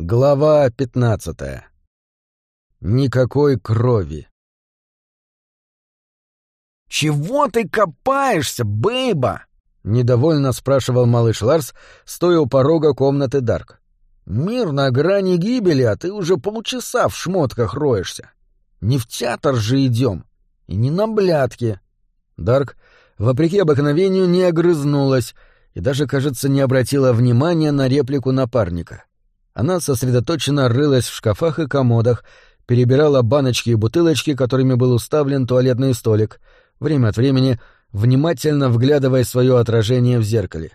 Глава пятнадцатая. Никакой крови. «Чего ты копаешься, бейба?» — недовольно спрашивал малыш Ларс, стоя у порога комнаты Дарк. «Мир на грани гибели, а ты уже полчаса в шмотках роешься. Не в театр же идем, и не на блядки». Дарк, вопреки обыкновению, не огрызнулась и даже, кажется, не обратила внимания на реплику напарника. Она сосредоточенно рылась в шкафах и комодах, перебирала баночки и бутылочки, которыми был уставлен туалетный столик, время от времени внимательно вглядывая свое отражение в зеркале.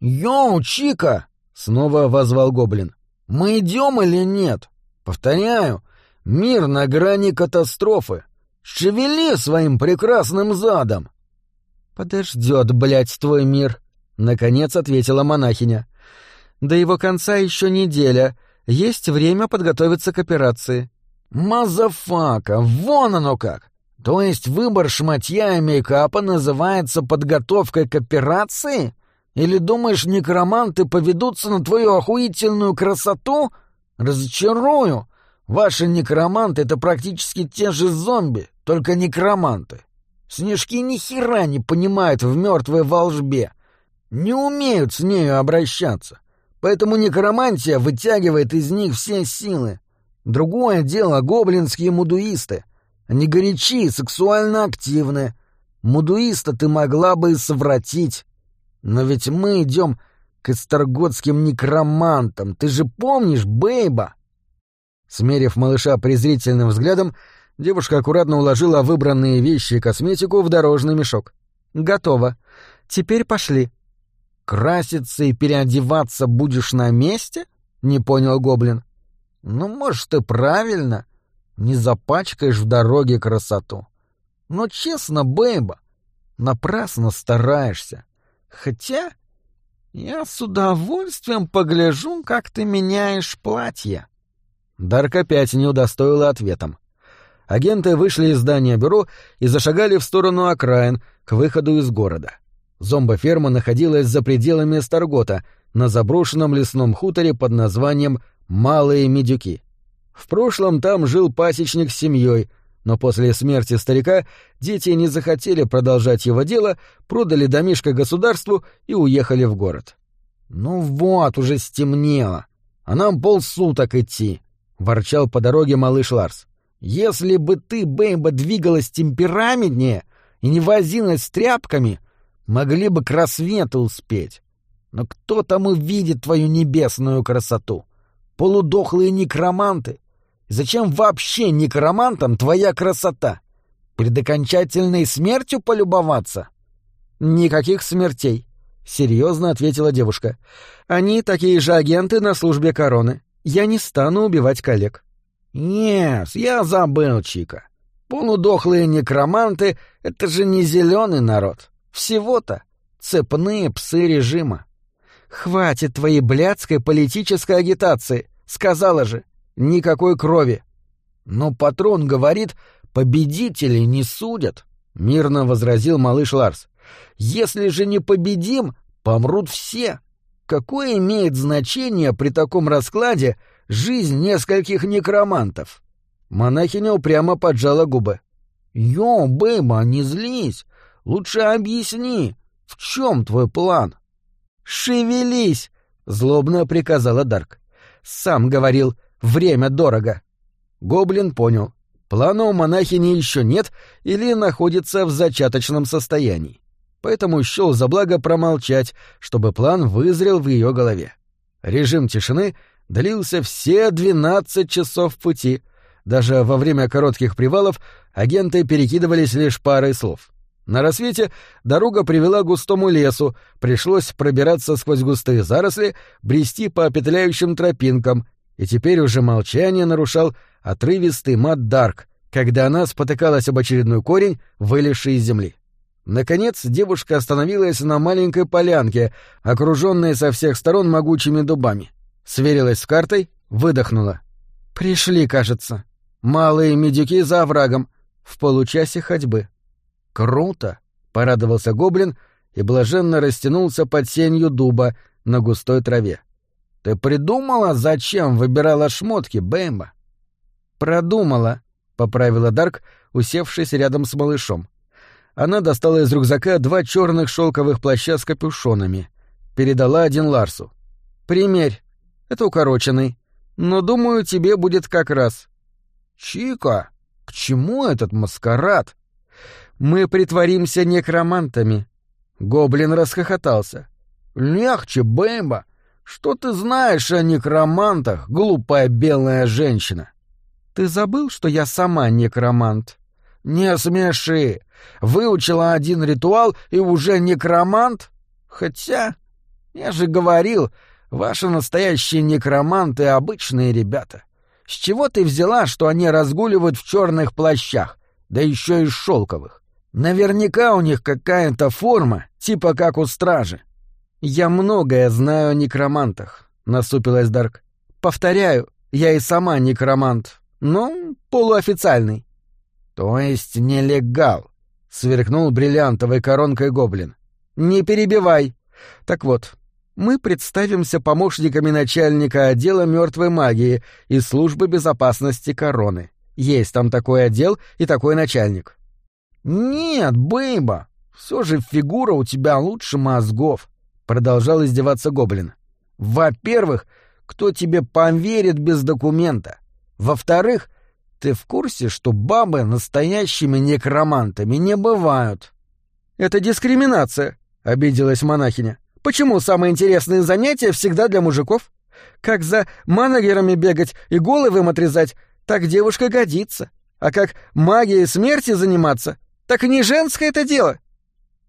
«Йоу, Чика!» — снова возвал гоблин. «Мы идем или нет? Повторяю, мир на грани катастрофы. Шевели своим прекрасным задом!» «Подождет, блядь, твой мир!» — наконец ответила монахиня. До его конца еще неделя. Есть время подготовиться к операции. Мазафака, вон оно как! То есть выбор шматья и мейкапа называется подготовкой к операции? Или думаешь, некроманты поведутся на твою охуительную красоту? Разочарую. Ваши некроманты — это практически те же зомби, только некроманты. Снежки ни хера не понимают в мертвой волжбе. Не умеют с нею обращаться. Поэтому некромантия вытягивает из них все силы. Другое дело — гоблинские мудуисты. Они горячи, сексуально активны. Мудуиста ты могла бы совратить. Но ведь мы идем к эстерготским некромантам. Ты же помнишь, Бейба?» Смерив малыша презрительным взглядом, девушка аккуратно уложила выбранные вещи и косметику в дорожный мешок. «Готово. Теперь пошли». «Краситься и переодеваться будешь на месте?» — не понял гоблин. «Ну, может, и правильно. Не запачкаешь в дороге красоту. Но честно, Бэйба, напрасно стараешься. Хотя я с удовольствием погляжу, как ты меняешь платье». Дарк опять не удостоила ответом. Агенты вышли из здания бюро и зашагали в сторону окраин, к выходу из города. Зомбоферма находилась за пределами Старгота, на заброшенном лесном хуторе под названием «Малые Медюки». В прошлом там жил пасечник с семьей, но после смерти старика дети не захотели продолжать его дело, продали домишко государству и уехали в город. «Ну вот, уже стемнело, а нам полсуток идти», — ворчал по дороге малыш Ларс. «Если бы ты, Бэйба, двигалась темпераментнее и не возилась с тряпками, Могли бы к рассвету успеть. Но кто там увидит твою небесную красоту? Полудохлые некроманты. Зачем вообще некромантам твоя красота? Перед окончательной смертью полюбоваться? Никаких смертей, серьезно ответила девушка. Они такие же агенты на службе короны. Я не стану убивать коллег. Нет, я забыл, Чика. Полудохлые некроманты — это же не зеленый народ. Всего-то цепные псы режима. Хватит твоей блядской политической агитации, сказала же. Никакой крови. Но патрон говорит, победителей не судят, мирно возразил малыш Ларс. Если же не победим, помрут все. Какое имеет значение при таком раскладе жизнь нескольких некромантов? Монахиня упрямо поджала губы. «Йо, Бэйба, не злись. Лучше объясни, в чем твой план? Шевелись, злобно приказала Дарк. Сам говорил, время дорого. Гоблин понял. Плана у монахини еще нет или находится в зачаточном состоянии. Поэтому счел за благо промолчать, чтобы план вызрел в ее голове. Режим тишины длился все двенадцать часов пути. Даже во время коротких привалов агенты перекидывались лишь парой слов. На рассвете дорога привела к густому лесу, пришлось пробираться сквозь густые заросли, брести по петляющим тропинкам, и теперь уже молчание нарушал отрывистый мат Дарк, когда она спотыкалась об очередной корень, вылезший из земли. Наконец девушка остановилась на маленькой полянке, окруженной со всех сторон могучими дубами. Сверилась с картой, выдохнула. «Пришли, кажется. Малые медики за оврагом, в получасе ходьбы». «Круто!» — порадовался гоблин и блаженно растянулся под сенью дуба на густой траве. Ты придумала, зачем выбирала шмотки, Бэмба? Продумала, поправила Дарк, усевшись рядом с малышом. Она достала из рюкзака два черных шелковых плаща с капюшонами. Передала один Ларсу. «Примерь. Это укороченный. Но, думаю, тебе будет как раз». «Чика, к чему этот маскарад?» «Мы притворимся некромантами». Гоблин расхохотался. «Легче, Бэмба. Что ты знаешь о некромантах, глупая белая женщина?» «Ты забыл, что я сама некромант?» «Не смеши. Выучила один ритуал и уже некромант? Хотя, я же говорил, ваши настоящие некроманты — обычные ребята. С чего ты взяла, что они разгуливают в черных плащах, да еще и шелковых? Наверняка у них какая-то форма, типа как у стражи. «Я многое знаю о некромантах», — насупилась Дарк. «Повторяю, я и сама некромант, но полуофициальный». «То есть нелегал?» — сверкнул бриллиантовой коронкой гоблин. «Не перебивай. Так вот, мы представимся помощниками начальника отдела мертвой магии из службы безопасности короны. Есть там такой отдел и такой начальник». «Нет, Бэйба, все же фигура у тебя лучше мозгов», — продолжал издеваться гоблин. «Во-первых, кто тебе поверит без документа? Во-вторых, ты в курсе, что бабы настоящими некромантами не бывают? Это дискриминация, обиделась монахиня. Почему самые интересные занятия всегда для мужиков? Как за манагерами бегать и головы им отрезать, так девушка годится. А как магией смерти заниматься, так не женское это дело.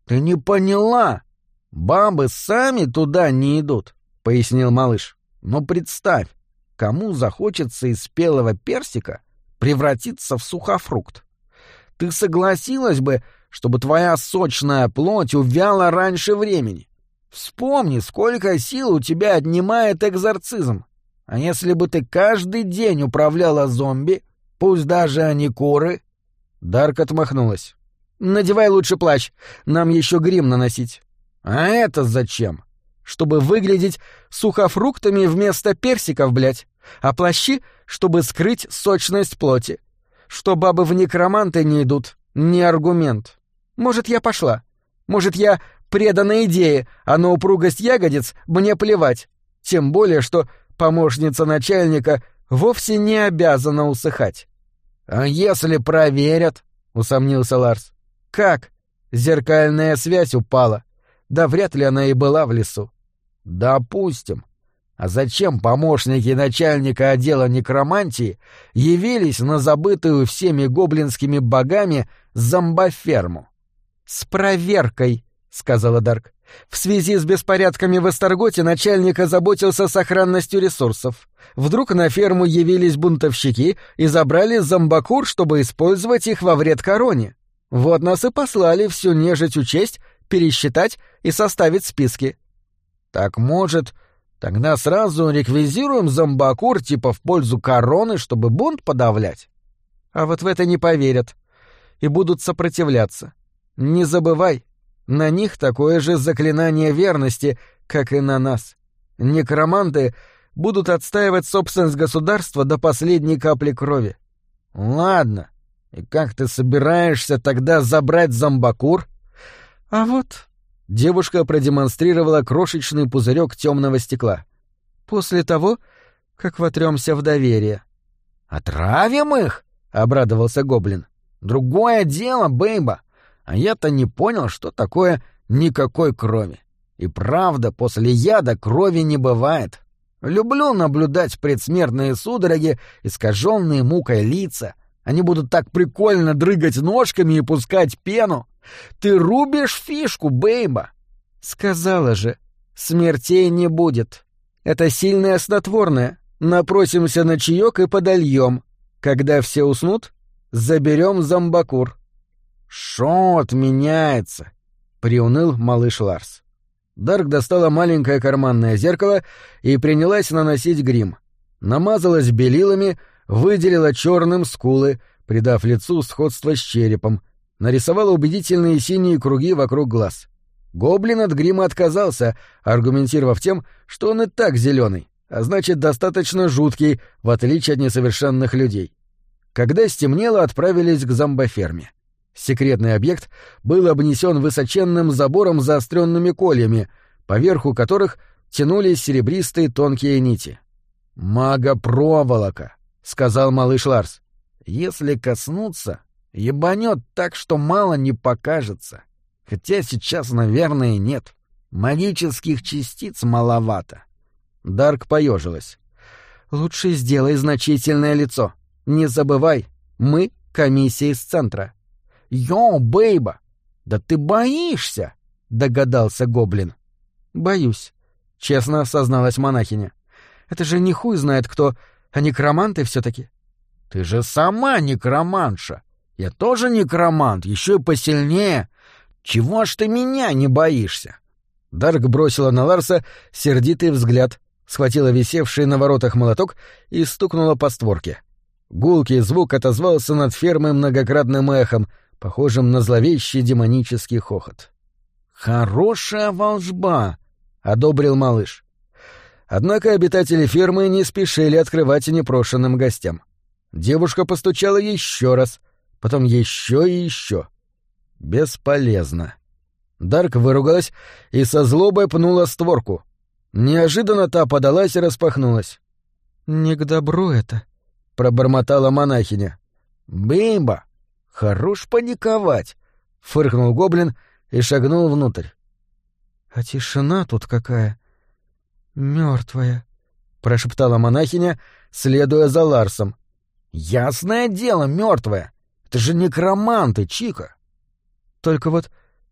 Ты не поняла. Бабы сами туда не идут, пояснил малыш. Но представь, кому захочется из спелого персика превратиться в сухофрукт. Ты согласилась бы, чтобы твоя сочная плоть увяла раньше времени? Вспомни, сколько сил у тебя отнимает экзорцизм. А если бы ты каждый день управляла зомби, пусть даже они куры...» Дарк отмахнулась. «Надевай лучше плащ, нам еще грим наносить». «А это зачем?» «Чтобы выглядеть сухофруктами вместо персиков, блядь а плащи, чтобы скрыть сочность плоти. Что бабы в некроманты не идут, не аргумент. Может, я пошла. Может, я предана идее, а на упругость ягодиц мне плевать. Тем более, что помощница начальника вовсе не обязана усыхать. «А если проверят?» — усомнился Ларс. «Как?» Зеркальная связь упала. Да вряд ли она и была в лесу. «Допустим. А зачем помощники начальника отдела некромантии явились на забытую всеми гоблинскими богами зомбоферму? «С проверкой», — сказала Дарк. «В связи с беспорядками в Эстарготе начальник озаботился сохранностью ресурсов. Вдруг на ферму явились бунтовщики и забрали зомбакур, чтобы использовать их во вред короне. Вот нас и послали всю нежить учесть, пересчитать и составить списки». «Так, может, Тогда сразу реквизируем зомбакур типа в пользу короны, чтобы бунт подавлять. А вот в это не поверят. И будут сопротивляться. Не забывай, на них такое же заклинание верности, как и на нас. Некроманты будут отстаивать собственность государства до последней капли крови. Ладно. И как ты собираешься тогда забрать зомбакур? А вот Девушка продемонстрировала крошечный пузырек темного стекла. «После того, как вотремся в доверие». «Отравим их?» — обрадовался Гоблин. «Другое дело, Бейба. А я-то не понял, что такое никакой крови. И правда, после яда крови не бывает. Люблю наблюдать предсмертные судороги, искаженные мукой лица. Они будут так прикольно дрыгать ножками и пускать пену. Ты рубишь фишку, Бейба. Сказала же, смертей не будет. Это сильное снотворное. Напросимся на чаек и подольем. Когда все уснут, заберем зомбакур. Шот меняется, приуныл малыш Ларс. Дарк достала маленькое карманное зеркало и принялась наносить грим. Намазалась белилами, выделила черным скулы, придав лицу сходство с черепом, нарисовала убедительные синие круги вокруг глаз. Гоблин от грима отказался, аргументировав тем, что он и так зеленый, а значит, достаточно жуткий, в отличие от несовершенных людей. Когда стемнело, отправились к зомбоферме. Секретный объект был обнесен высоченным забором с заостренными кольями, поверху которых тянулись серебристые тонкие нити. «Мага-проволока», — сказал малыш Ларс. «Если коснуться, ебанет так, что мало не покажется. Хотя сейчас, наверное, нет. Магических частиц маловато». Дарк поежилась. «Лучше сделай значительное лицо. Не забывай, мы — комиссия из центра». «Йо, бейба! Да ты боишься!» — догадался гоблин. «Боюсь», — честно осозналась монахиня. «Это же не хуй знает кто, а некроманты все таки «Ты же сама некроманша! Я тоже некромант, еще и посильнее! Чего ж ты меня не боишься?» Дарк бросила на Ларса сердитый взгляд, схватила висевший на воротах молоток и стукнула по створке. Гулкий звук отозвался над фермой многократным эхом, похожим на зловещий демонический хохот. «Хорошая волжба!» — одобрил малыш. Однако обитатели фермы не спешили открывать непрошенным гостям. Девушка постучала еще раз, потом еще и еще. Бесполезно. Дарк выругалась и со злобой пнула створку. Неожиданно та подалась и распахнулась. «Не к добру это», — пробормотала монахиня. «Бимба! Хорош паниковать!» — фыркнул гоблин и шагнул внутрь. «А тишина тут какая! Мертвая!» — прошептала монахиня, следуя за Ларсом. «Ясное дело, мертвая! Это же некроманты, Чика!» «Только вот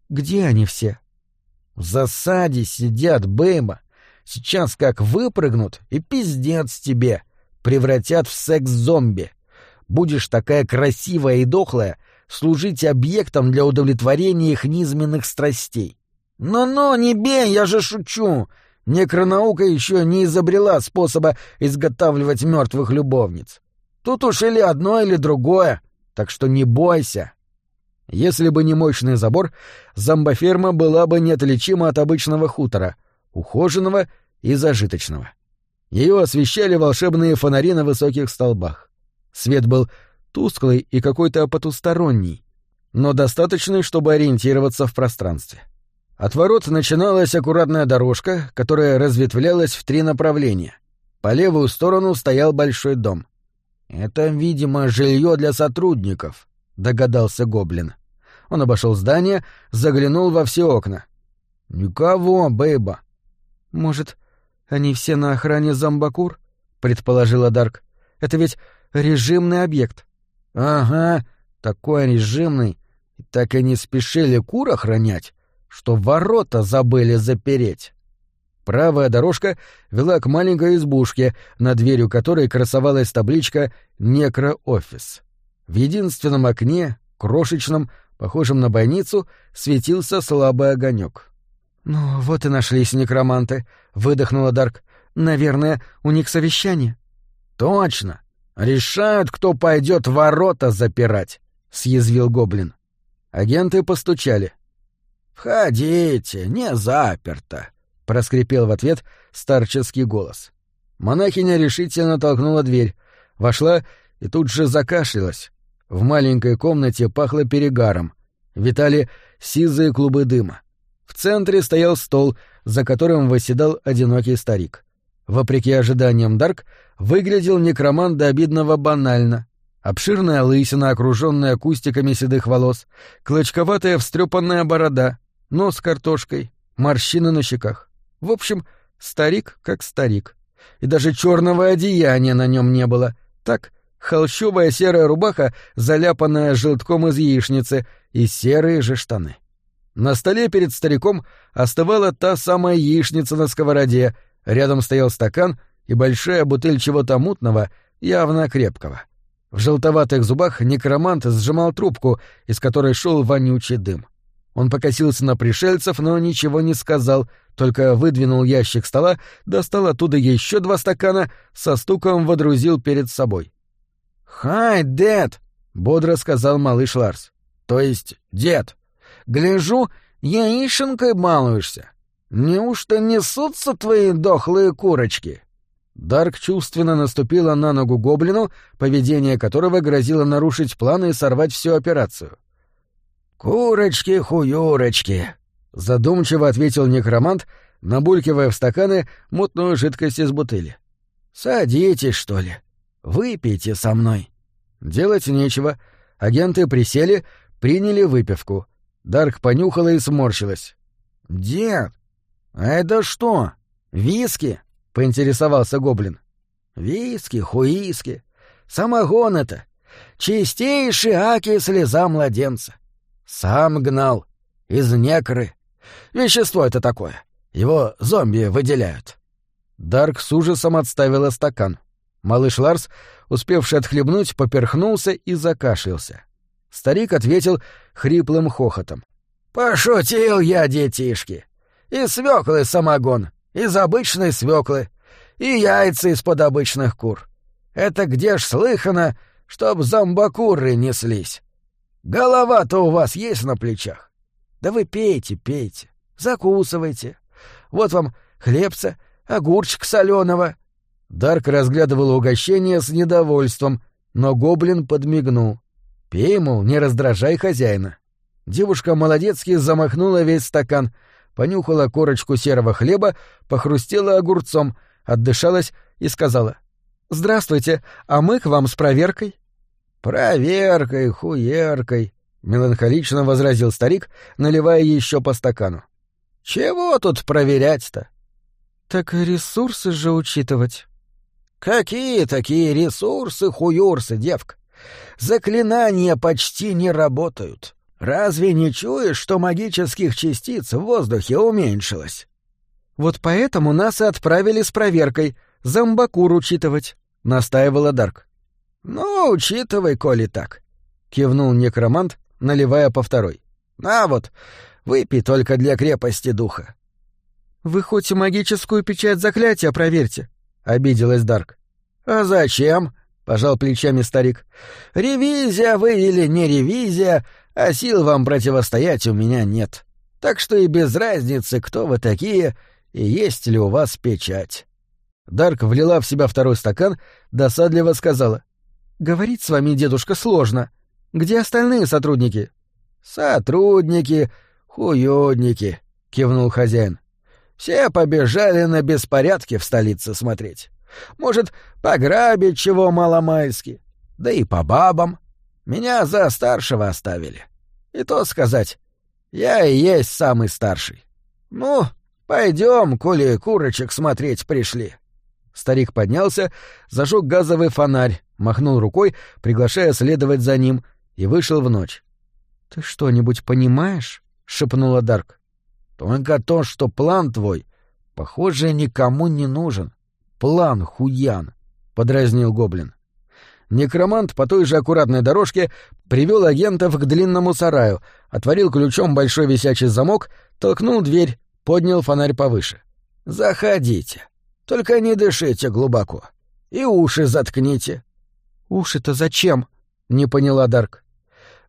где они все?» «В засаде сидят, Бэйба. Сейчас как выпрыгнут, и пиздец тебе. Превратят в секс-зомби. Будешь такая красивая и дохлая, служить объектом для удовлетворения их низменных страстей. «Ну-ну, не бей, я же шучу! Некронаука еще не изобрела способа изготавливать мертвых любовниц. Тут уж или одно, или другое, так что не бойся!» Если бы не мощный забор, зомбоферма была бы неотличима от обычного хутора, ухоженного и зажиточного. Ее освещали волшебные фонари на высоких столбах. Свет был тусклый и какой-то потусторонний, но достаточный, чтобы ориентироваться в пространстве. От ворот начиналась аккуратная дорожка, которая разветвлялась в три направления. По левую сторону стоял большой дом. «Это, видимо, жилье для сотрудников», — догадался Гоблин. Он обошел здание, заглянул во все окна. «Никого, Бэйба». «Может, они все на охране зомбакур?» — предположила Дарк. «Это ведь режимный объект». «Ага, такой режимный. И так и не спешили кур охранять, что ворота забыли запереть». Правая дорожка вела к маленькой избушке, над дверью которой красовалась табличка «Некроофис». В единственном окне, крошечном, похожем на бойницу, светился слабый огонек. «Ну, вот и нашлись некроманты», — выдохнула Дарк. «Наверное, у них совещание». «Точно. Решают, кто пойдет ворота запирать», — съязвил гоблин. Агенты постучали. «Входите, не заперто», — проскрипел в ответ старческий голос. Монахиня решительно толкнула дверь, вошла и тут же закашлялась. В маленькой комнате пахло перегаром. Витали сизые клубы дыма. В центре стоял стол, за которым восседал одинокий старик. Вопреки ожиданиям Дарк, выглядел некромант до обидного банально. Обширная лысина, окруженная кустиками седых волос, клочковатая встрепанная борода, нос картошкой, морщины на щеках. В общем, старик как старик. И даже черного одеяния на нем не было. Так, холщовая серая рубаха, заляпанная желтком из яичницы, и серые же штаны. На столе перед стариком оставала та самая яичница на сковороде, рядом стоял стакан и большая бутыль чего-то мутного, явно крепкого. В желтоватых зубах некромант сжимал трубку, из которой шел вонючий дым. Он покосился на пришельцев, но ничего не сказал, только выдвинул ящик стола, достал оттуда еще два стакана, со стуком водрузил перед собой. «Хай, дед!» — бодро сказал малыш Ларс. «То есть дед!» Гляжу, яишенкой балуешься. Неужто несутся твои дохлые курочки? Дарк чувственно наступила на ногу гоблину, поведение которого грозило нарушить планы и сорвать всю операцию. «Курочки-хуюрочки», — задумчиво ответил некромант, набулькивая в стаканы мутную жидкость из бутыли. «Садитесь, что ли. Выпейте со мной». Делать нечего. Агенты присели, приняли выпивку. Дарк понюхала и сморщилась. «Дед, а это что, виски?» — поинтересовался гоблин. «Виски, хуиски. Самогон это. Чистейший аки слеза младенца. Сам гнал. Из некры. Вещество это такое. Его зомби выделяют». Дарк с ужасом отставила стакан. Малыш Ларс, успевший отхлебнуть, поперхнулся и закашлялся. Старик ответил хриплым хохотом. «Пошутил я, детишки. И свеклы самогон, из обычной свеклы, и яйца из-под обычных кур. Это где ж слыхано, чтоб зомбакуры неслись? Голова-то у вас есть на плечах? Да вы пейте, пейте, закусывайте. Вот вам хлебца, огурчик соленого. Дарк разглядывал угощение с недовольством, но гоблин подмигнул. «Пей, мол, не раздражай хозяина». Девушка молодецки замахнула весь стакан, понюхала корочку серого хлеба, похрустела огурцом, отдышалась и сказала. «Здравствуйте, а мы к вам с проверкой». «Проверкой, хуеркой», — меланхолично возразил старик, наливая еще по стакану. «Чего тут проверять-то?» «Так ресурсы же учитывать». «Какие такие ресурсы-хуюрсы, девка? Заклинания почти не работают. Разве не чуешь, что магических частиц в воздухе уменьшилось? Вот поэтому нас и отправили с проверкой, зомбакур учитывать, настаивала Дарк. Ну, учитывай, коли так, кивнул некромант, наливая по второй. А вот, выпей только для крепости духа. Вы хоть магическую печать заклятия проверьте, обиделась Дарк. А зачем? пожал плечами старик. Ревизия вы или не ревизия, а сил вам противостоять у меня нет. Так что и без разницы, кто вы такие и есть ли у вас печать. Дарк влила в себя второй стакан, досадливо сказала. «Говорить с вами, дедушка, сложно. Где остальные сотрудники?» «Сотрудники, хуёдники», — кивнул хозяин. «Все побежали на беспорядки в столице смотреть. Может, пограбить чего маломальски. Да и по бабам. Меня за старшего оставили. И то сказать, я и есть самый старший. Ну, пойдем, коли курочек смотреть пришли. Старик поднялся, зажег газовый фонарь, махнул рукой, приглашая следовать за ним, и вышел в ночь. «Ты что-нибудь понимаешь?» — шепнула Дарк. «Только то, что план твой, похоже, никому не нужен. План хуян», — подразнил гоблин. Некромант по той же аккуратной дорожке привел агентов к длинному сараю, отворил ключом большой висячий замок, толкнул дверь, поднял фонарь повыше. «Заходите. Только не дышите глубоко. И уши заткните». «Уши-то зачем?» — не поняла Дарк.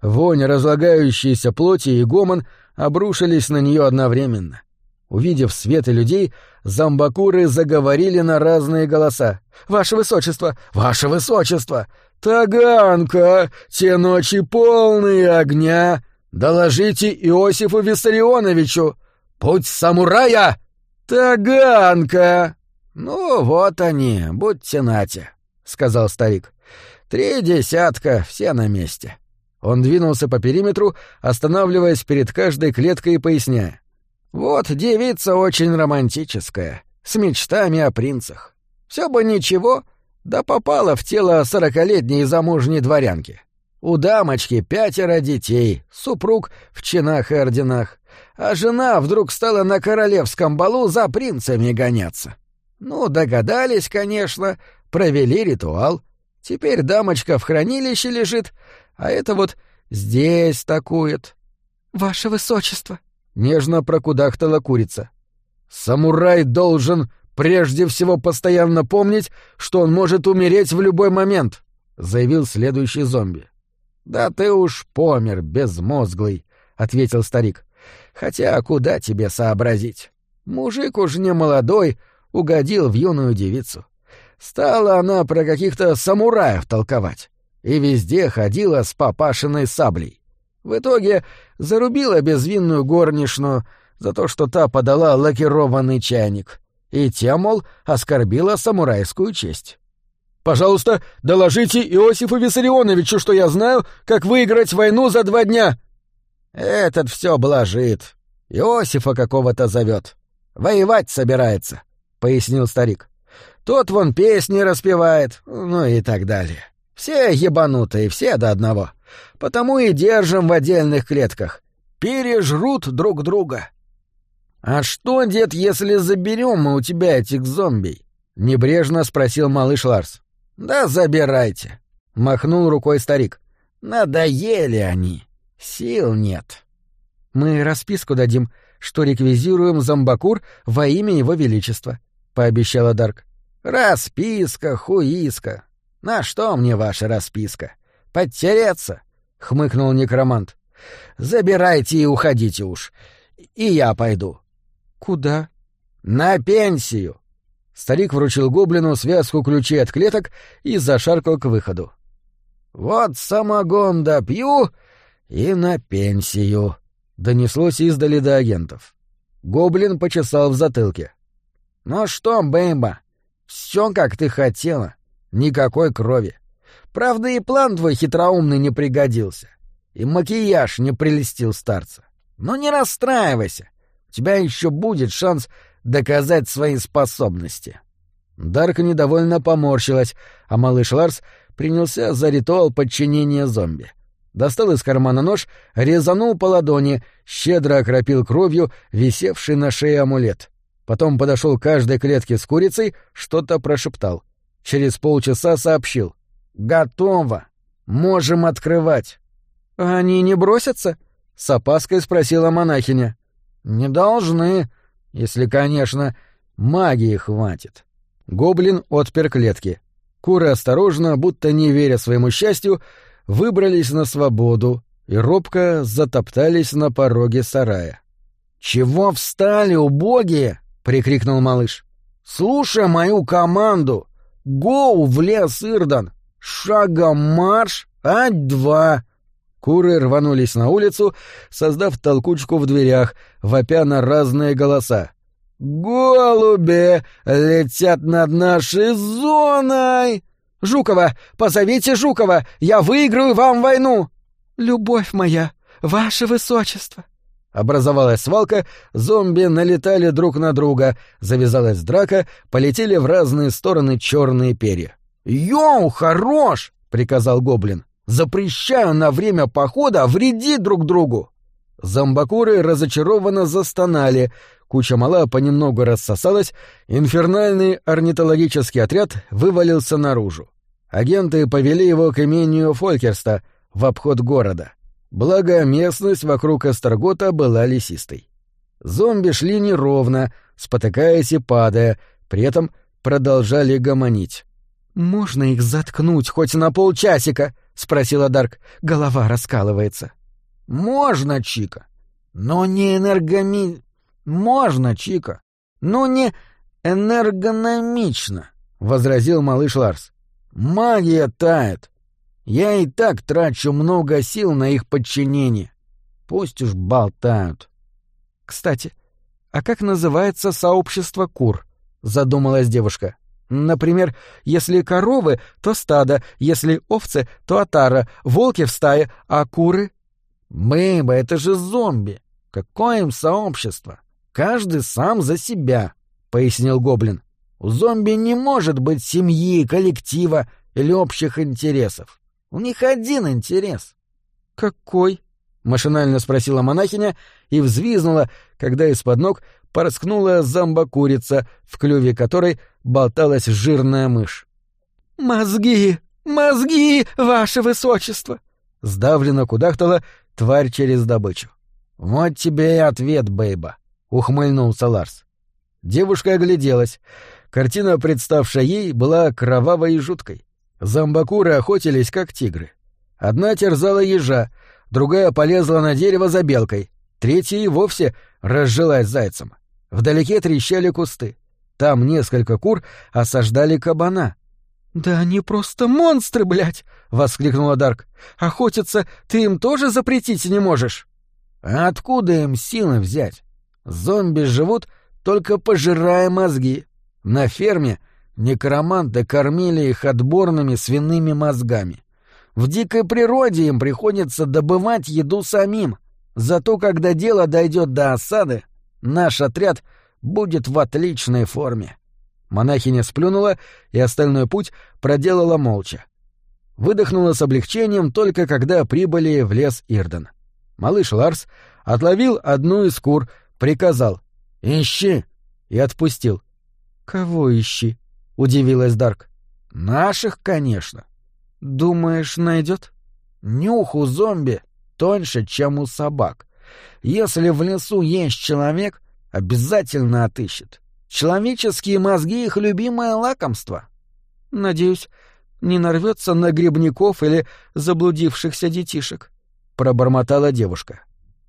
Вонь разлагающейся плоти и гомон обрушились на нее одновременно. Увидев свет и людей, зомбакуры заговорили на разные голоса. «Ваше Высочество! Ваше Высочество! Таганка! Те ночи полные огня! Доложите Иосифу Виссарионовичу! Путь самурая! Таганка!» «Ну, вот они, будьте нате», — сказал старик. «Три десятка, все на месте». Он двинулся по периметру, останавливаясь перед каждой клеткой и поясняя. Вот девица очень романтическая, с мечтами о принцах. Все бы ничего, да попала в тело сорокалетней замужней дворянки. У дамочки пятеро детей, супруг в чинах и орденах, а жена вдруг стала на королевском балу за принцами гоняться. Ну, догадались, конечно, провели ритуал. Теперь дамочка в хранилище лежит, а это вот здесь такует. «Ваше высочество», Нежно прокудахтала курица. «Самурай должен прежде всего постоянно помнить, что он может умереть в любой момент», — заявил следующий зомби. «Да ты уж помер, безмозглый», — ответил старик. «Хотя куда тебе сообразить? Мужик уж не молодой, угодил в юную девицу. Стала она про каких-то самураев толковать. И везде ходила с папашиной саблей. В итоге зарубила безвинную горничную за то, что та подала лакированный чайник. И тем, мол, оскорбила самурайскую честь. «Пожалуйста, доложите Иосифу Виссарионовичу, что я знаю, как выиграть войну за два дня!» «Этот все блажит. Иосифа какого-то зовет. Воевать собирается», — пояснил старик. Тот вон песни распевает, ну и так далее. Все ебанутые, все до одного. Потому и держим в отдельных клетках. Пережрут друг друга. «А что, дед, если заберем мы у тебя этих зомби?» — небрежно спросил малыш Ларс. «Да забирайте», — махнул рукой старик. «Надоели они. Сил нет». «Мы расписку дадим, что реквизируем зомбакур во имя его величества», — пообещала Дарк. «Расписка, хуиска. На что мне ваша расписка? Подтереться?» — хмыкнул некромант. «Забирайте и уходите уж. И я пойду». «Куда?» «На пенсию». Старик вручил гоблину связку ключей от клеток и зашаркал к выходу. «Вот самогон допью и на пенсию», — донеслось издали до агентов. Гоблин почесал в затылке. «Ну что, Бэйба, все, как ты хотела. Никакой крови. Правда, и план твой хитроумный не пригодился. И макияж не прелестил старца. Но не расстраивайся. У тебя еще будет шанс доказать свои способности. Дарка недовольно поморщилась, а малыш Ларс принялся за ритуал подчинения зомби. Достал из кармана нож, резанул по ладони, щедро окропил кровью висевший на шее амулет. Потом подошел к каждой клетке с курицей, что-то прошептал. Через полчаса сообщил. «Готово! Можем открывать!» «Они не бросятся?» — с опаской спросила монахиня. «Не должны, если, конечно, магии хватит». Гоблин отпер клетки. Куры осторожно, будто не веря своему счастью, выбрались на свободу и робко затоптались на пороге сарая. «Чего встали, убогие?» — прикрикнул малыш. «Слушай мою команду! Гоу в лес, Ирдан! Шагом марш! Ать-два!» Куры рванулись на улицу, создав толкучку в дверях, вопя на разные голоса. «Голуби летят над нашей зоной!» «Жукова! Позовите Жукова! Я выиграю вам войну!» «Любовь моя! Ваше Высочество!» Образовалась свалка, зомби налетали друг на друга, завязалась драка, полетели в разные стороны черные перья. «Йоу, хорош!» — приказал гоблин. «Запрещаю на время похода вредить друг другу!» Зомбакуры разочарованно застонали, куча мала понемногу рассосалась, инфернальный орнитологический отряд вывалился наружу. Агенты повели его к имению Фолькерста в обход города. Благо, местность вокруг Эстергота была лесистой. Зомби шли неровно, спотыкаясь и падая, при этом продолжали гомонить. «Можно их заткнуть хоть на полчасика?» — спросила Дарк. «Голова раскалывается». «Можно, Чика. Но не энергоми... Можно, Чика. Но не энергономично», — возразил малыш Ларс. «Магия тает. Я и так трачу много сил на их подчинение. Пусть уж болтают. Кстати, а как называется сообщество кур? Задумалась девушка. Например, если коровы, то стадо, если овцы, то отара, волки в стае, а куры... Мэйба, это же зомби. Какое им сообщество? Каждый сам за себя, — пояснил Гоблин. У зомби не может быть семьи, коллектива или общих интересов. У них один интерес. Какой? машинально спросила монахиня и взвизнула, когда из-под ног порскнула зомбокурица, в клюве которой болталась жирная мышь. «Мозги! Мозги, ваше высочество!» Сдавленно кудахтала тварь через добычу. «Вот тебе и ответ, Бейба», — ухмыльнулся Ларс. Девушка огляделась. Картина, представшая ей, была кровавой и жуткой. Зомбакуры охотились, как тигры. Одна терзала ежа, другая полезла на дерево за белкой, третья и вовсе разжилась зайцем. Вдалеке трещали кусты. Там несколько кур осаждали кабана. «Да они просто монстры, блядь!» — воскликнула Дарк. «Охотиться ты им тоже запретить не можешь?» «А откуда им силы взять? Зомби живут, только пожирая мозги. На ферме некроманты кормили их отборными свиными мозгами. В дикой природе им приходится добывать еду самим. Зато когда дело дойдет до осады, наш отряд будет в отличной форме. Монахиня сплюнула и остальной путь проделала молча. Выдохнула с облегчением только когда прибыли в лес Ирден. Малыш Ларс отловил одну из кур, приказал «Ищи!» и отпустил. «Кого ищи?» — удивилась Дарк. «Наших, конечно». «Думаешь, найдет?» «Нюх у зомби тоньше, чем у собак. Если в лесу есть человек, обязательно отыщет. Человеческие мозги — их любимое лакомство. Надеюсь, не нарвется на грибников или заблудившихся детишек, — пробормотала девушка.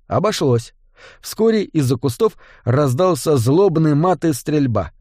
Обошлось. Вскоре из-за кустов раздался злобный мат и стрельба.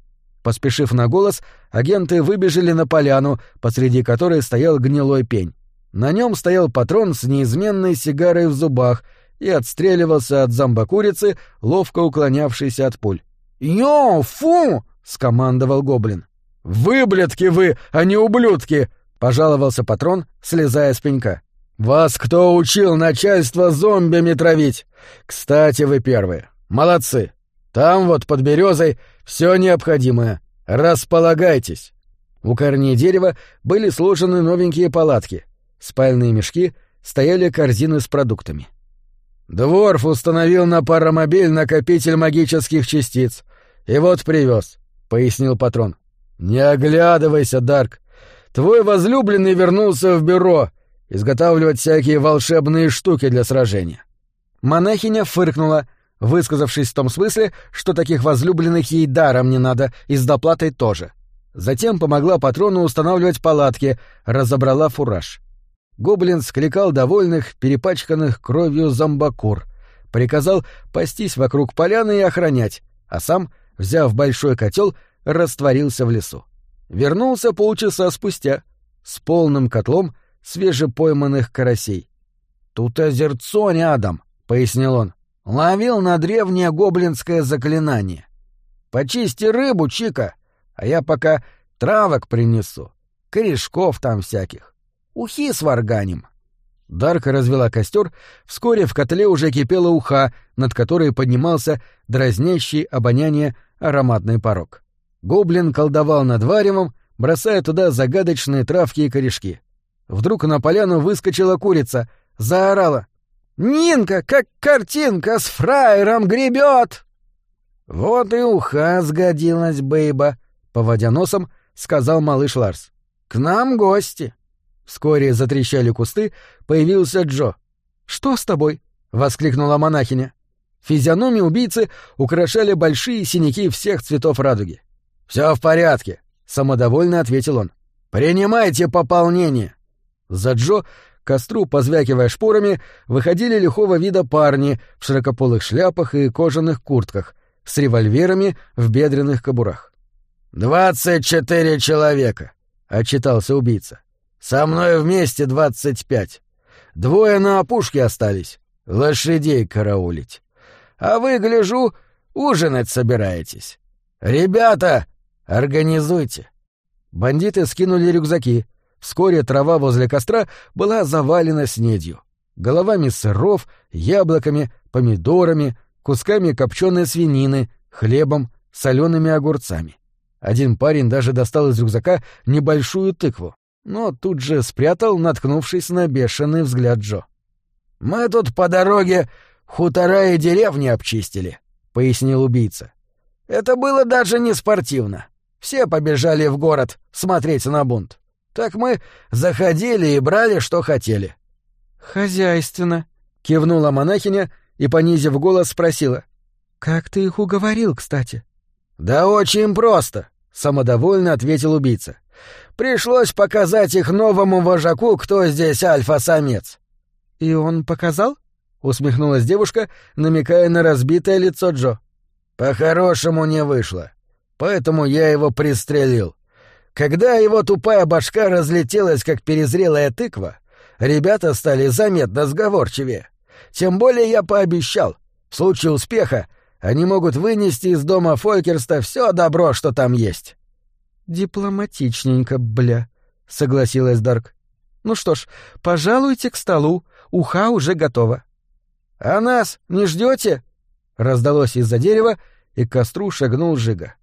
Поспешив на голос, агенты выбежали на поляну, посреди которой стоял гнилой пень. На нем стоял патрон с неизменной сигарой в зубах и отстреливался от зомбокурицы, ловко уклонявшейся от пуль. «Йо, фу!» — скомандовал гоблин. «Выблядки вы, а не ублюдки!» — пожаловался патрон, слезая с пенька. «Вас кто учил начальство зомбями травить? Кстати, вы первые. Молодцы. Там вот под березой все необходимое. Располагайтесь». У корней дерева были сложены новенькие палатки. Спальные мешки, стояли корзины с продуктами. Дворф установил на паромобиль накопитель магических частиц. И вот привез, пояснил патрон. Не оглядывайся, Дарк. Твой возлюбленный вернулся в бюро изготавливать всякие волшебные штуки для сражения. Монахиня фыркнула, высказавшись в том смысле, что таких возлюбленных ей даром не надо, и с доплатой тоже. Затем помогла патрону устанавливать палатки, разобрала фураж. Гоблин скликал довольных, перепачканных кровью зомбакур, приказал пастись вокруг поляны и охранять, а сам взяв большой котел, растворился в лесу. Вернулся полчаса спустя с полным котлом свежепойманных карасей. «Тут озерцо рядом», — пояснил он. «Ловил на древнее гоблинское заклинание. Почисти рыбу, Чика, а я пока травок принесу, корешков там всяких. Ухи сварганим». Дарка развела костер, вскоре в котле уже кипела уха, над которой поднимался дразнящий обоняние ароматный порог. Гоблин колдовал над варевом, бросая туда загадочные травки и корешки. Вдруг на поляну выскочила курица, заорала. «Нинка, как картинка, с фраером гребет!» «Вот и уха сгодилась, бейба», — поводя носом, сказал малыш Ларс. «К нам гости». Вскоре затрещали кусты, появился Джо. «Что с тобой?» — воскликнула монахиня. Физиономии убийцы украшали большие синяки всех цветов радуги. «Все в порядке», — самодовольно ответил он. «Принимайте пополнение». За Джо, костру, позвякивая шпорами, выходили лихого вида парни в широкополых шляпах и кожаных куртках, с револьверами в бедренных кобурах. «Двадцать четыре человека», — отчитался убийца. «Со мной вместе двадцать пять. Двое на опушке остались. Лошадей караулить. А вы, гляжу, ужинать собираетесь. Ребята, организуйте. Бандиты скинули рюкзаки. Вскоре трава возле костра была завалена снедью. Головами сыров, яблоками, помидорами, кусками копченой свинины, хлебом, солеными огурцами. Один парень даже достал из рюкзака небольшую тыкву, но тут же спрятал, наткнувшись на бешеный взгляд Джо. «Мы тут по дороге Хутора и деревни обчистили, — пояснил убийца. Это было даже не спортивно. Все побежали в город смотреть на бунт. Так мы заходили и брали, что хотели. «Хозяйственно», — кивнула монахиня и, понизив голос, спросила. «Как ты их уговорил, кстати?» «Да очень просто», — самодовольно ответил убийца. «Пришлось показать их новому вожаку, кто здесь альфа-самец». «И он показал?» — усмехнулась девушка, намекая на разбитое лицо Джо. «По-хорошему не вышло. поэтому я его пристрелил. Когда его тупая башка разлетелась, как перезрелая тыква, ребята стали заметно сговорчивее. Тем более я пообещал, в случае успеха они могут вынести из дома Фолькерста все добро, что там есть. Дипломатичненько, бля, согласилась Дарк. Ну что ж, пожалуйте к столу, уха уже готова. А нас не ждете? раздалось из-за дерева, и к костру шагнул Жига.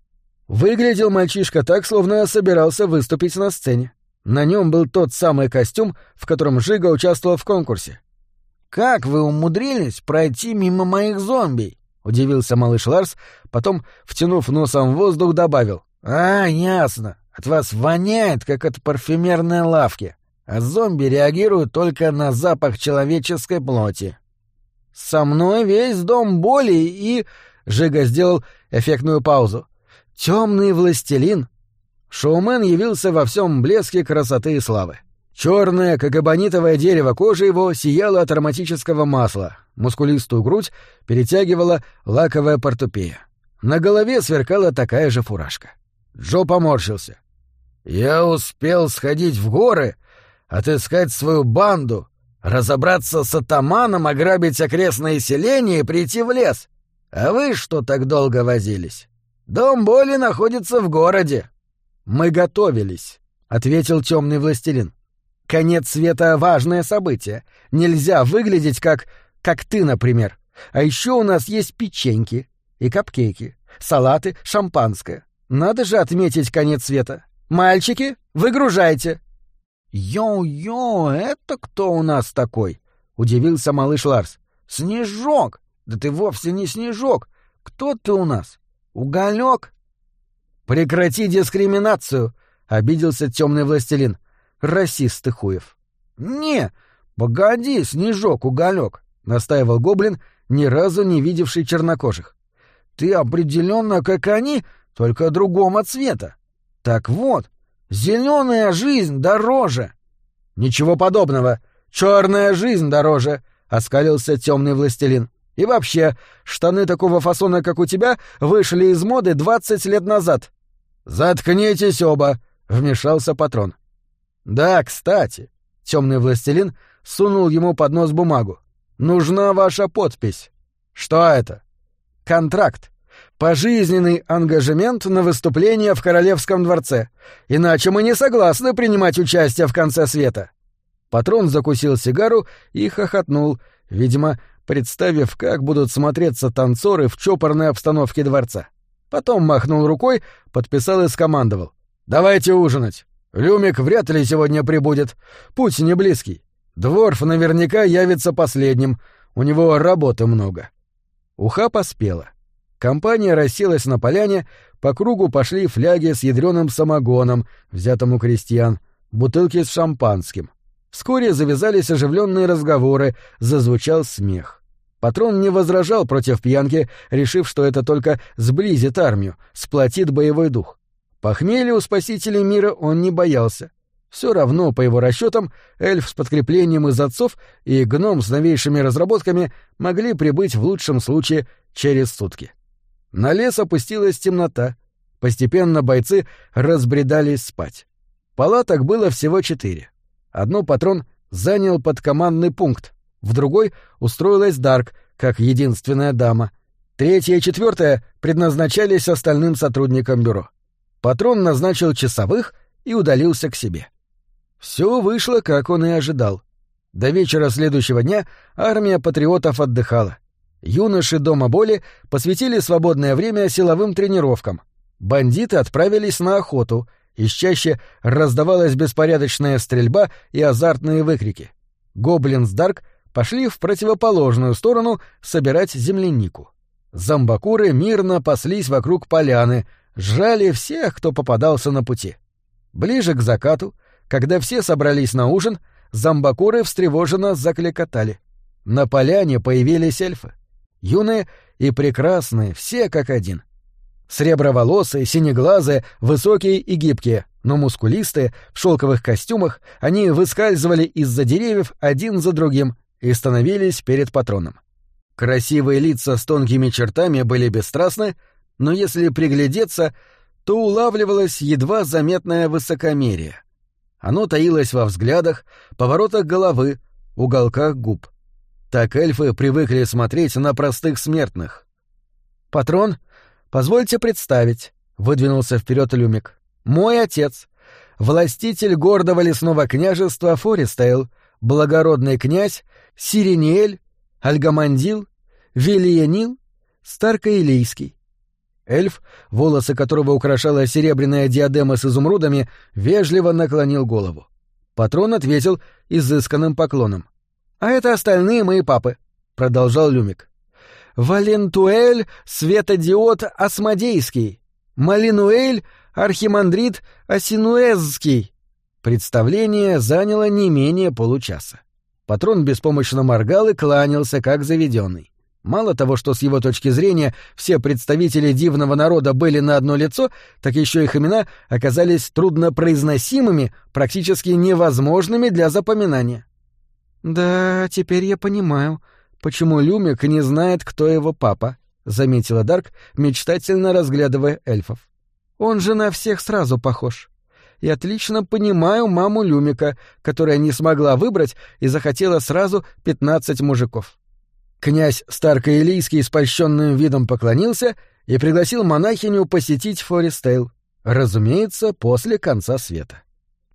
Выглядел мальчишка так, словно собирался выступить на сцене. На нем был тот самый костюм, в котором Жига участвовал в конкурсе. «Как вы умудрились пройти мимо моих зомби?» — удивился малыш Ларс, потом, втянув носом воздух, добавил. «А, ясно. От вас воняет, как от парфюмерной лавки, а зомби реагируют только на запах человеческой плоти». «Со мной весь дом боли и...» — Жига сделал эффектную паузу. «Темный властелин». Шоумен явился во всем блеске красоты и славы. Черное, как эбонитовое дерево кожи его, сияло от ароматического масла, мускулистую грудь перетягивала лаковая портупея. На голове сверкала такая же фуражка. Джо поморщился. «Я успел сходить в горы, отыскать свою банду, разобраться с атаманом, ограбить окрестные селения и прийти в лес. А вы что так долго возились? Дом боли находится в городе». «Мы готовились», — ответил темный властелин. Конец света — важное событие. Нельзя выглядеть как... как ты, например. А еще у нас есть печеньки и капкейки, салаты, шампанское. Надо же отметить конец света. Мальчики, выгружайте. Йо-йо, это кто у нас такой? Удивился малыш Ларс. Снежок. Да ты вовсе не снежок. Кто ты у нас? Уголек? Прекрати дискриминацию, обиделся темный властелин. Расист ты хуев. «Не, погоди, снежок, уголек», — настаивал гоблин, ни разу не видевший чернокожих. «Ты определенно как они, только другого цвета. Так вот, зеленая жизнь дороже». «Ничего подобного. Черная жизнь дороже», — оскалился темный властелин. «И вообще, штаны такого фасона, как у тебя, вышли из моды двадцать лет назад». «Заткнитесь оба», — вмешался патрон. Да, кстати, темный властелин сунул ему под нос бумагу. Нужна ваша подпись. Что это? Контракт. Пожизненный ангажемент на выступление в королевском дворце. Иначе мы не согласны принимать участие в конце света. Патрон закусил сигару и хохотнул, видимо, представив, как будут смотреться танцоры в чопорной обстановке дворца. Потом махнул рукой, подписал и скомандовал. «Давайте ужинать. Люмик вряд ли сегодня прибудет. Путь не близкий. Дворф наверняка явится последним. У него работы много. Уха поспела. Компания расселась на поляне, по кругу пошли фляги с ядреным самогоном, взятым у крестьян, бутылки с шампанским. Вскоре завязались оживленные разговоры, зазвучал смех. Патрон не возражал против пьянки, решив, что это только сблизит армию, сплотит боевой дух. Похмелья у спасителей мира он не боялся. Все равно, по его расчетам, эльф с подкреплением из отцов и гном с новейшими разработками могли прибыть в лучшем случае через сутки. На лес опустилась темнота. Постепенно бойцы разбредались спать. Палаток было всего четыре. Одно патрон занял подкомандный пункт, в другой устроилась Дарк, как единственная дама. Третья и четвертая предназначались остальным сотрудникам бюро. Патрон назначил часовых и удалился к себе. Все вышло, как он и ожидал. До вечера следующего дня армия патриотов отдыхала. Юноши Дома Боли посвятили свободное время силовым тренировкам. Бандиты отправились на охоту, из чаще раздавалась беспорядочная стрельба и азартные выкрики. Гоблин с Дарк пошли в противоположную сторону собирать землянику. Зомбакуры мирно паслись вокруг поляны, жрали всех, кто попадался на пути. Ближе к закату, когда все собрались на ужин, зомбакуры встревоженно закликотали. На поляне появились эльфы. Юные и прекрасные, все как один. Среброволосые, синеглазые, высокие и гибкие, но мускулистые, в шелковых костюмах, они выскальзывали из-за деревьев один за другим и становились перед патроном. Красивые лица с тонкими чертами были бесстрастны, но если приглядеться, то улавливалось едва заметное высокомерие. Оно таилось во взглядах, поворотах головы, уголках губ. Так эльфы привыкли смотреть на простых смертных. «Патрон, позвольте представить», — выдвинулся вперед Люмик. «Мой отец, властитель гордого лесного княжества Фористейл, благородный князь Сирениэль, Альгамандил, Велиенил, Старкоилийский. Эльф, волосы которого украшала серебряная диадема с изумрудами, вежливо наклонил голову. Патрон ответил изысканным поклоном. «А это остальные мои папы», — продолжал Люмик. «Валентуэль — светодиод Осмодейский, Малинуэль — архимандрит Осинуэзский». Представление заняло не менее получаса. Патрон беспомощно моргал и кланялся, как заведенный. Мало того, что с его точки зрения все представители дивного народа были на одно лицо, так еще их имена оказались труднопроизносимыми, практически невозможными для запоминания. «Да, теперь я понимаю, почему Люмик не знает, кто его папа», — заметила Дарк, мечтательно разглядывая эльфов. «Он же на всех сразу похож. И отлично понимаю маму Люмика, которая не смогла выбрать и захотела сразу пятнадцать мужиков». Князь Старкоилийский с польщенным видом поклонился и пригласил монахиню посетить Фористейл, разумеется, после конца света.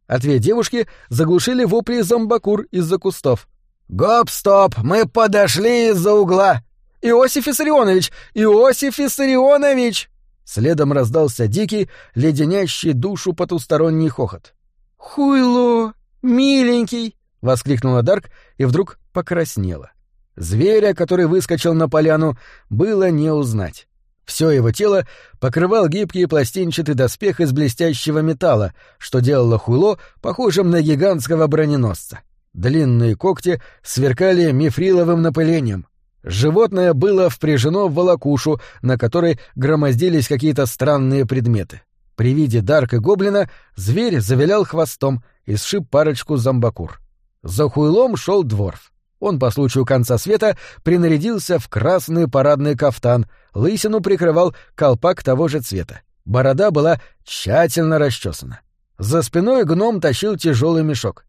А две девушки заглушили вопли зомбакур из-за кустов. «Гоп-стоп! Мы подошли из-за угла!» «Иосиф Исарионович! Иосиф Исарионович!» Следом раздался дикий, леденящий душу потусторонний хохот. «Хуйло! Миленький!» — воскликнула Дарк и вдруг покраснела. Зверя, который выскочил на поляну, было не узнать. Все его тело покрывал гибкий пластинчатый доспех из блестящего металла, что делало хуйло похожим на гигантского броненосца. Длинные когти сверкали мифриловым напылением. Животное было впряжено в волокушу, на которой громоздились какие-то странные предметы. При виде Дарка Гоблина зверь завилял хвостом и сшиб парочку зомбакур. За хуйлом шел дворф. Он по случаю конца света принарядился в красный парадный кафтан, лысину прикрывал колпак того же цвета. Борода была тщательно расчесана. За спиной гном тащил тяжелый мешок.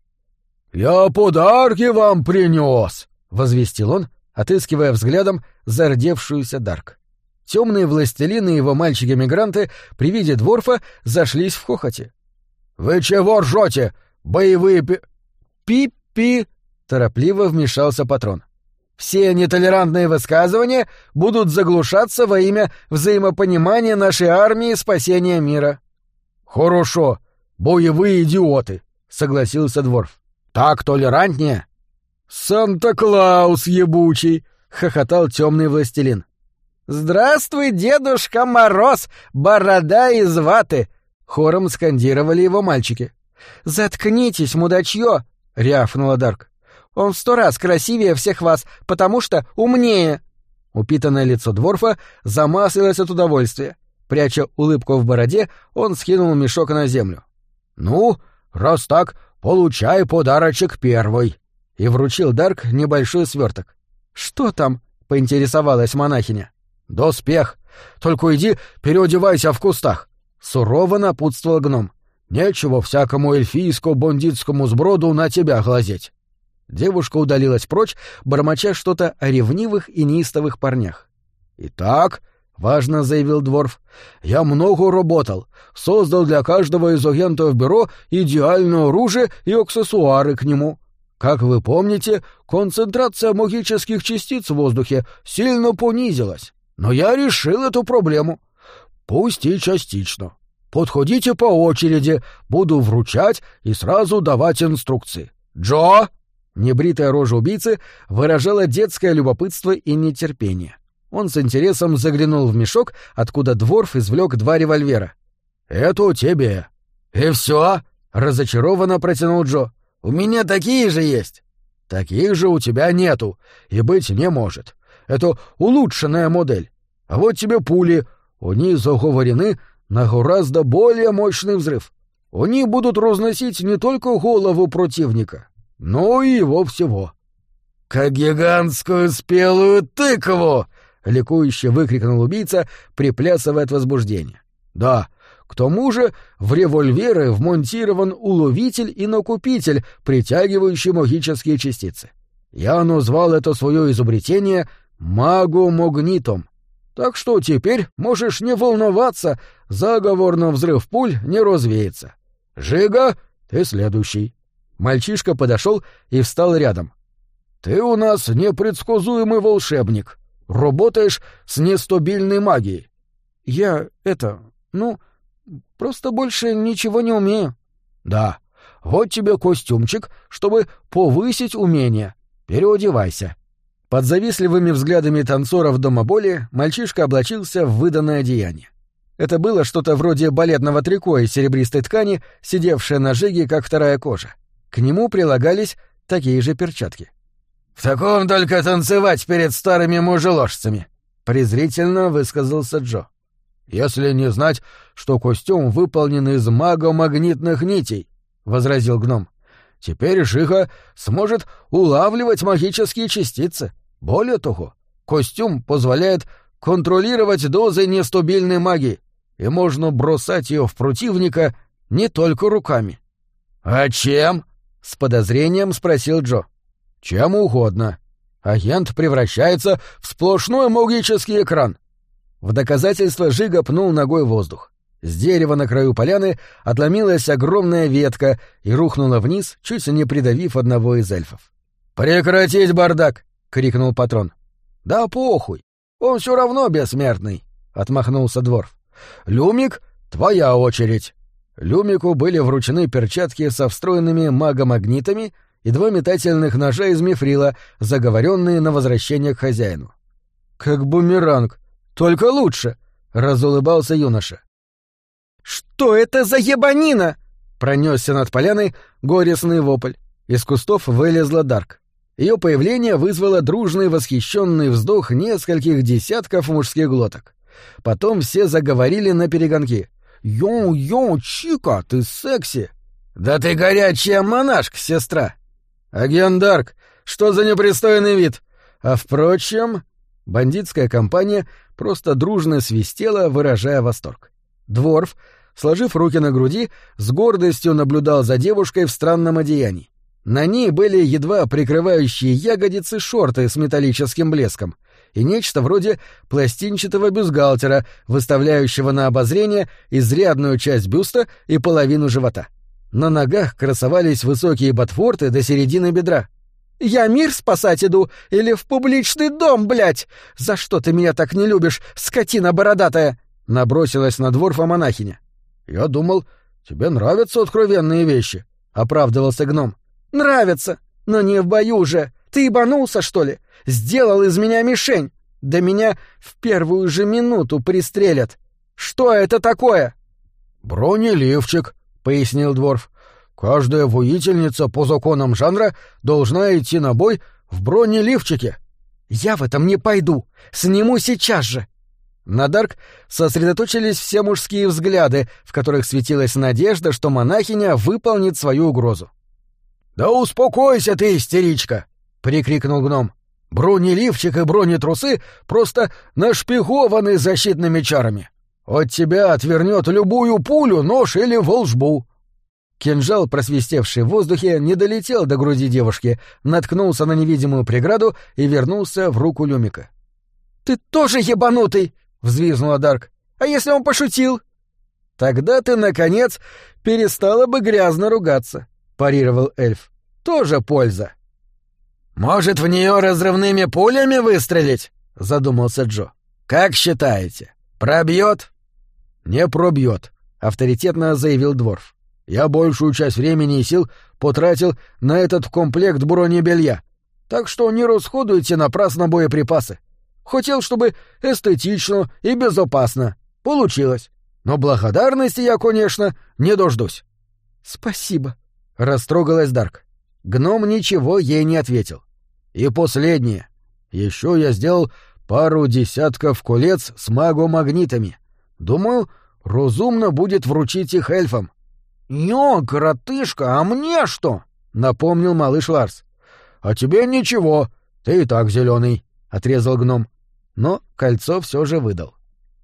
«Я подарки вам принес!» — возвестил он, отыскивая взглядом зардевшуюся Дарк. Темные властелины и его мальчики-мигранты при виде дворфа зашлись в хохоте. «Вы чего ржете? Боевые пи...» «Пи-пи!» Торопливо вмешался патрон. «Все нетолерантные высказывания будут заглушаться во имя взаимопонимания нашей армии и спасения мира». «Хорошо, боевые идиоты», — согласился Дворф. «Так толерантнее». «Санта-Клаус ебучий!» — хохотал темный властелин. «Здравствуй, Дедушка Мороз, борода из ваты!» — хором скандировали его мальчики. «Заткнитесь, мудачье!» — рявкнула Дарк. Он в сто раз красивее всех вас, потому что умнее!» Упитанное лицо Дворфа замаслилось от удовольствия. Пряча улыбку в бороде, он скинул мешок на землю. «Ну, раз так, получай подарочек первый!» И вручил Дарк небольшой сверток. «Что там?» — поинтересовалась монахиня. «Доспех! Только иди переодевайся в кустах!» — сурово напутствовал гном. «Нечего всякому эльфийско-бандитскому сброду на тебя глазеть!» Девушка удалилась прочь, бормоча что-то о ревнивых и неистовых парнях. «Итак», — важно заявил Дворф, — «я много работал, создал для каждого из агентов бюро идеальное оружие и аксессуары к нему. Как вы помните, концентрация магических частиц в воздухе сильно понизилась, но я решил эту проблему. Пусть и частично. Подходите по очереди, буду вручать и сразу давать инструкции. Джо, Небритая рожа убийцы выражала детское любопытство и нетерпение. Он с интересом заглянул в мешок, откуда Дворф извлек два револьвера. «Это тебе». «И все?» — разочарованно протянул Джо. «У меня такие же есть». «Таких же у тебя нету, и быть не может. Это улучшенная модель. А вот тебе пули. Они заговорены на гораздо более мощный взрыв. Они будут разносить не только голову противника, ну и его всего. «Как гигантскую спелую тыкву!» — ликующе выкрикнул убийца, приплясывая от возбуждения. «Да, К тому же в револьверы вмонтирован уловитель и накупитель, притягивающий магические частицы. Я назвал это свое изобретение магомагнитом. Так что теперь можешь не волноваться, заговор на взрыв пуль не развеется. Жига, ты следующий. Мальчишка подошел и встал рядом. Ты у нас непредсказуемый волшебник. Работаешь с нестабильной магией. Я это, ну, просто больше ничего не умею. Да. Вот тебе костюмчик, чтобы повысить умение. Переодевайся. Под завистливыми взглядами танцоров дома боли мальчишка облачился в выданное одеяние. Это было что-то вроде балетного трико из серебристой ткани, сидевшее на жиге, как вторая кожа. К нему прилагались такие же перчатки. «В таком только танцевать перед старыми мужеложцами», — презрительно высказался Джо. «Если не знать, что костюм выполнен из магомагнитных нитей», — возразил гном. «Теперь Жига сможет улавливать магические частицы. Более того, костюм позволяет контролировать дозы нестабильной магии, и можно бросать ее в противника не только руками». «А чем?» — с подозрением спросил Джо. «Чем угодно. Агент превращается в сплошной магический экран. В доказательство Жига пнул ногой воздух. С дерева на краю поляны отломилась огромная ветка и рухнула вниз, чуть не придавив одного из эльфов. «Прекратить бардак!» — крикнул патрон. «Да похуй! Он все равно бессмертный!» — отмахнулся Дворф. «Люмик, твоя очередь!» Люмику были вручены перчатки со встроенными магомагнитами и два метательных ножа из мифрила, заговоренные на возвращение к хозяину. «Как бумеранг!» Только лучше, разулыбался юноша. Что это за ебанина? Пронесся над поляной горестный вопль. Из кустов вылезла Дарк. Ее появление вызвало дружный восхищенный вздох нескольких десятков мужских глоток. Потом все заговорили наперегонки. «Йоу-йоу, чика, ты секси!» «Да ты горячая монашка, сестра!» «Агент Дарк, что за непристойный вид?» «А впрочем...» Бандитская компания просто дружно свистела, выражая восторг. Дворф, сложив руки на груди, с гордостью наблюдал за девушкой в странном одеянии. На ней были едва прикрывающие ягодицы шорты с металлическим блеском и нечто вроде пластинчатого бюстгальтера, выставляющего на обозрение изрядную часть бюста и половину живота. На ногах красовались высокие ботфорты до середины бедра. Я мир спасать иду или в публичный дом, блядь? За что ты меня так не любишь, скотина бородатая?» Набросилась на дворфа монахиня. «Я думал, тебе нравятся откровенные вещи», — оправдывался гном. «Нравятся, но не в бою же. Ты ебанулся, что ли? Сделал из меня мишень. Да меня в первую же минуту пристрелят. Что это такое?» «Бронеливчик», — пояснил дворф. Каждая воительница по законам жанра должна идти на бой в бронеливчике. Я в этом не пойду. Сниму сейчас же. На Дарк сосредоточились все мужские взгляды, в которых светилась надежда, что монахиня выполнит свою угрозу. «Да успокойся ты, истеричка!» — прикрикнул гном. «Бронеливчик и бронетрусы просто нашпигованы защитными чарами. От тебя отвернет любую пулю, нож или волжбу. Кинжал, просвистевший в воздухе, не долетел до груди девушки, наткнулся на невидимую преграду и вернулся в руку Люмика. «Ты тоже ебанутый!» — взвизгнула Дарк. «А если он пошутил?» «Тогда ты, наконец, перестала бы грязно ругаться», — парировал эльф. «Тоже польза». «Может, в нее разрывными пулями выстрелить?» — задумался Джо. «Как считаете, пробьет?» «Не пробьет», — авторитетно заявил Дворф. Я большую часть времени и сил потратил на этот комплект бронебелья. Так что не расходуйте напрасно боеприпасы. Хотел, чтобы эстетично и безопасно. Получилось. Но благодарности я, конечно, не дождусь. Спасибо, растрогалась Дарк. Гном ничего ей не ответил. И последнее. Еще я сделал пару десятков колец с магомагнитами. Думаю, разумно будет вручить их эльфам. «Нё, коротышка, а мне что?» — напомнил малыш Ларс. «А тебе ничего, ты и так зеленый», — отрезал гном. Но кольцо все же выдал.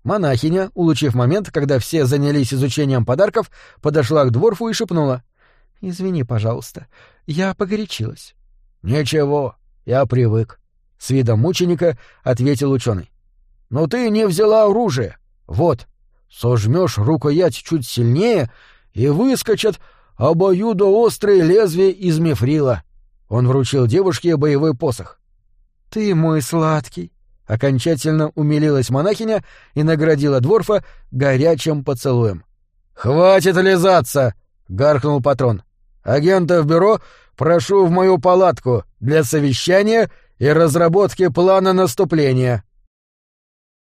Монахиня, улучив момент, когда все занялись изучением подарков, подошла к дворфу и шепнула. «Извини, пожалуйста, я погорячилась». «Ничего, я привык», — с видом мученика ответил ученый. «Но ты не взяла оружие. Вот, сожмешь рукоять чуть сильнее, и выскочат обоюдоострые лезвия из мифрила». Он вручил девушке боевой посох. «Ты мой сладкий», — окончательно умилилась монахиня и наградила дворфа горячим поцелуем. «Хватит лизаться!» — гаркнул патрон. «Агента в бюро прошу в мою палатку для совещания и разработки плана наступления».